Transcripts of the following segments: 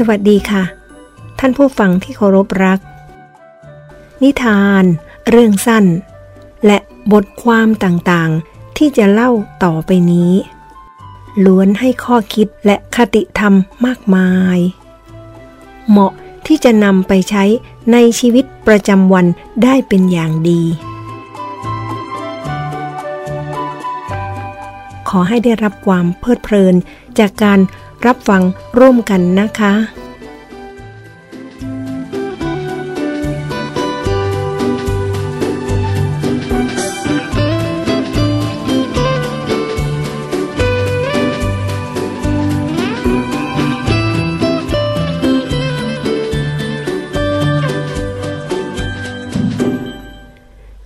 สวัสดีค่ะ ท่านผู้ฟังที่เคารพรัก นิทาน เรื่องสั้น และบทความต่างๆ ที่จะเล่าต่อไปนี้ ล้วนให้ข้อคิดและคติธรรมมากมาย เหมาะที่จะนำไปใช้ในชีวิตประจำวันได้เป็นอย่างดี ขอให้ได้รับความเพลิดเพลินจากการ รับฟังร่วมกันนะคะ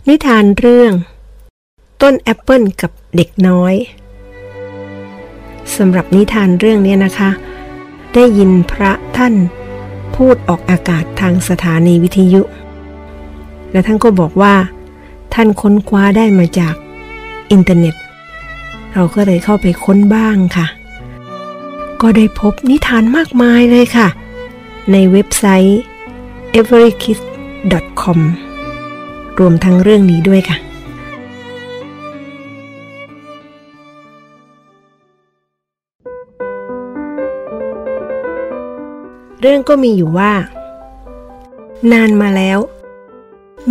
นิทานเรื่อง ต้นแอปเปิลกับเด็กน้อย สำหรับนิทานเรื่องนี้นะคะ ได้ยินพระท่านพูดออกอากาศทางสถานีวิทยุ และท่านก็บอกว่า ท่านค้นคว้าได้มาจากอินเทอร์เน็ต เราก็เลยเข้าไปค้นบ้างค่ะ ก็ได้พบนิทานมากมายเลยค่ะ ในเว็บไซต์ everykids.com รวมทั้งเรื่องนี้ด้วยค่ะ เรื่องก็มีอยู่ว่า นานมาแล้ว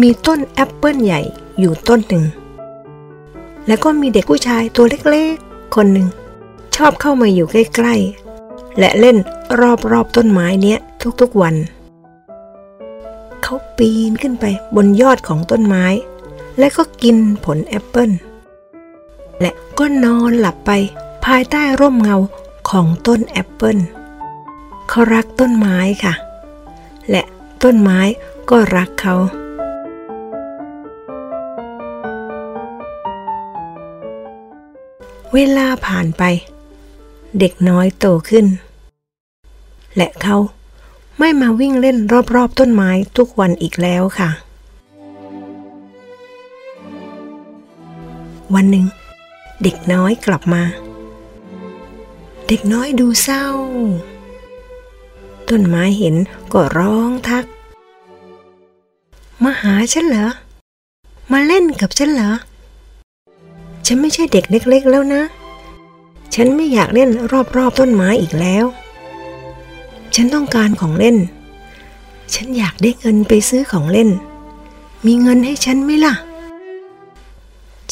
มีต้นแอปเปิลใหญ่อยู่ต้นหนึ่ง แล้วก็มีเด็กผู้ชายตัวเล็กๆ คนหนึ่ง ชอบเข้ามาอยู่ใกล้ๆ และเล่นรอบๆต้นไม้เนี้ยทุกๆวัน เขาปีนขึ้นไปบนยอดของต้นไม้ และก็กินผลแอปเปิลและก็นอนหลับไปภายใต้ร่มเงาของต้นแอปเปิล เขารักต้นไม้ค่ะ และต้นไม้ก็รักเขาเวลาผ่านไป เด็กน้อยโตขึ้น และเขาไม่มาวิ่งเล่นรอบๆต้นไม้ทุกวันอีกแล้วค่ะ วันหนึ่ง เด็กน้อยกลับมา เด็กน้อยดูเศร้า ต้นไม้เห็นก็ร้องทัก มาหาฉันเหรอ มาเล่นกับฉันเหรอ ฉันไม่ใช่เด็กเล็ก ๆ แล้วนะ ฉันไม่อยากเล่นรอบๆต้นไม้อีกแล้ว ฉันต้องการของเล่น ฉันอยากได้เงินไปซื้อของเล่น มีเงินให้ฉันไหมล่ะ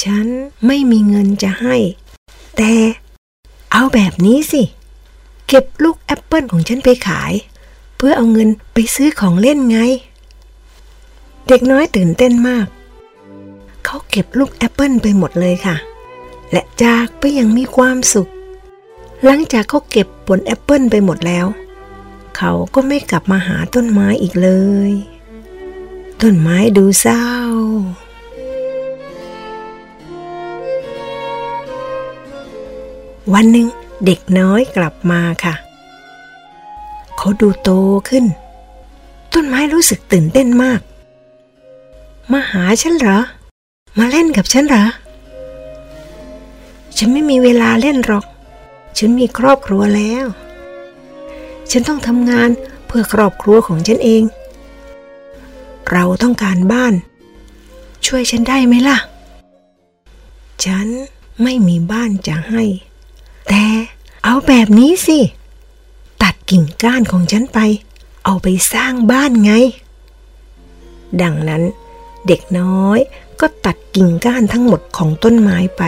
ฉันไม่มีเงินจะให้ แต่เอาแบบนี้สิ เก็บลูกแอปเปิลของฉันไปขาย เพื่อเอาเงินไปซื้อของเล่นไง เด็กน้อยตื่นเต้นมาก เขาเก็บลูกแอปเปิลไปหมดเลยค่ะ และจากไปอย่างมีความสุข หลังจากเขาเก็บผลแอปเปิลไปหมดแล้ว เขาก็ไม่กลับมาหาต้นไม้อีกเลย ต้นไม้ดูเศร้าวันหนึ่ง เด็กน้อยกลับมาค่ะ เขาดูโตขึ้น ต้นไม้รู้สึกตื่นเต้นมาก มาหาฉันเหรอ มาเล่นกับฉันเหรอ ฉันไม่มีเวลาเล่นหรอก ฉันมีครอบครัวแล้ว ฉันต้องทำงานเพื่อครอบครัวของฉันเอง เราต้องการบ้าน ช่วยฉันได้ไหมล่ะ ฉันไม่มีบ้านจะให้ แต่ แบบนี้สิ ตัดกิ่งก้านของฉันไป เอาไปสร้างบ้านไง ดังนั้น เด็กน้อยก็ตัดกิ่งก้านทั้งหมดของต้นไม้ไป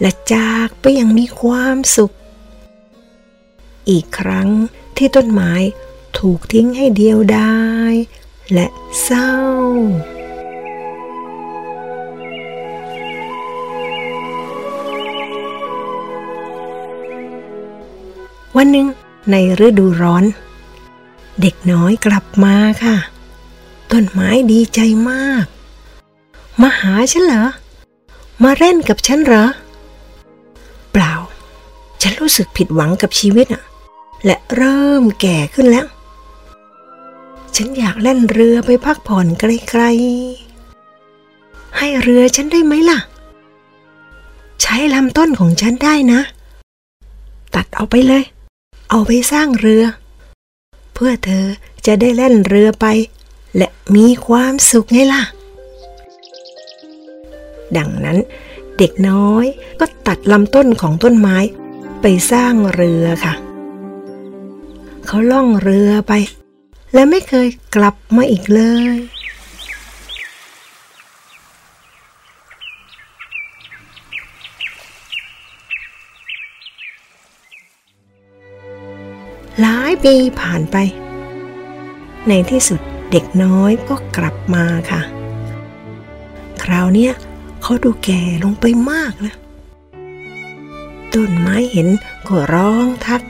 และจากไปยังมีความสุข อีกครั้งที่ต้นไม้ถูกทิ้งให้เดียวดายและเศร้า วันหนึ่งในฤดูร้อน เด็กน้อยกลับมาค่ะ ต้นไม้ดีใจมาก มาหาฉันเหรอ มาเล่นกับฉันเหรอ เปล่า ฉันรู้สึกผิดหวังกับชีวิตอะและเริ่มแก่ขึ้นแล้ว ฉันอยากเล่นเรือไปพักผ่อนไกลๆ ให้เรือฉันได้ไหมล่ะ ใช้ลำต้นของฉันได้นะ ตัดเอาไปเลย เอาไปสร้างเรือ เพื่อเธอจะได้เล่นเรือไป และมีความสุขไงล่ะ ดังนั้นเด็กน้อยก็ตัดลำต้นของต้นไม้ ไปสร้างเรือค่ะ เขาล่องเรือไป และไม่เคยกลับมาอีกเลย หลายปีผ่านไป ในที่สุดเด็กน้อยก็กลับมาค่ะ คราวเนี้ยเขาดูแก่ลงไปมากนะ ต้นไม้เห็นก็ร้องทัก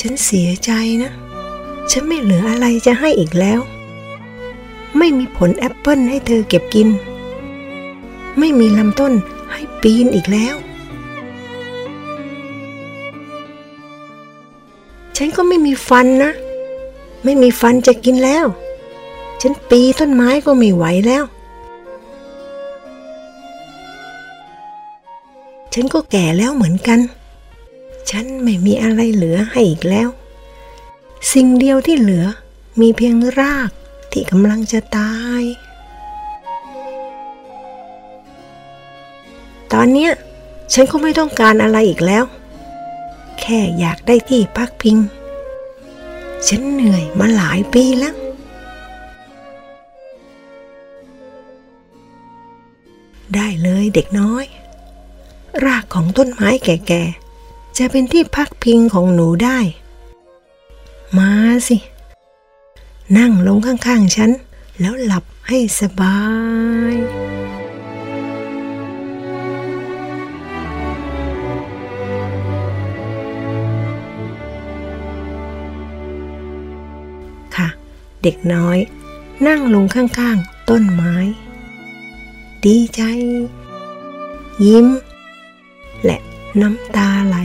ฉันเสียใจนะ ฉันไม่เหลืออะไรจะให้อีกแล้ว ไม่มีผลแอปเปิลให้เธอเก็บกิน ไม่มีลำต้นให้ปีนอีกแล้ว ฉันก็ไม่มีฟันนะ ไม่มีฟันจะกินแล้ว ฉันปีต้นไม้ก็ไม่ไหวแล้ว ฉันก็แก่แล้วเหมือนกัน ฉันไม่มีอะไรเหลือให้อีกแล้ว สิ่งเดียวที่เหลือมีเพียงรากที่กำลังจะตาย ตอนเนี้ยฉันก็ไม่ต้องการอะไรอีกแล้ว แค่อยากได้ที่พักพิง ฉันเหนื่อยมาหลายปีแล้ว ได้เลยเด็กน้อย รากของต้นไม้แก่ๆ จะเป็นที่พักพิงของหนูได้ มาสิ นั่งลงข้างๆฉัน แล้วหลับให้สบาย เด็กน้อย นั่งลงข้างๆ ต้นไม้ ดีใจ ยิ้ม และน้ำตาไหล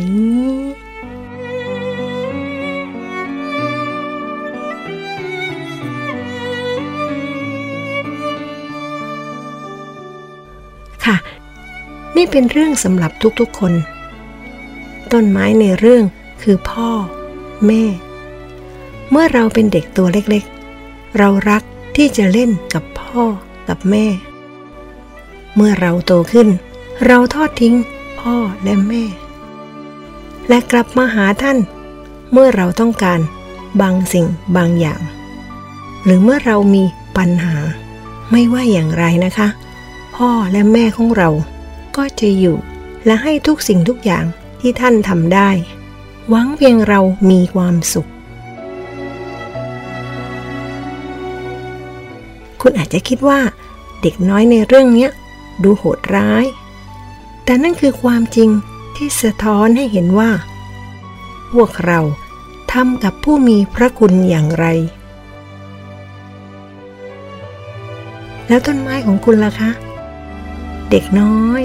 ค่ะ นี่เป็นเรื่องสำหรับทุกๆคน ต้นไม้ในเรื่องคือพ่อ แม่ เมื่อเราเป็นเด็กตัวเล็ก เรารักที่จะเล่นกับพ่อกับแม่ เมื่อเราโตขึ้น เราทอดทิ้งพ่อและแม่ และกลับมาหาท่าน เมื่อเราต้องการบางสิ่งบางอย่าง หรือเมื่อเรามีปัญหา ไม่ว่าอย่างไรนะคะ พ่อและแม่ของเราก็จะอยู่และให้ทุกสิ่งทุกอย่างที่ท่านทำได้ หวังเพียงเรามีความสุข คุณอาจจะคิดว่าเด็กน้อยในเรื่องนี้ดูโหดร้าย แต่นั่นคือความจริงที่สะท้อนให้เห็นว่า พวกเราทำกับผู้มีพระคุณอย่างไร แล้วต้นไม้ของคุณล่ะคะ เด็กน้อย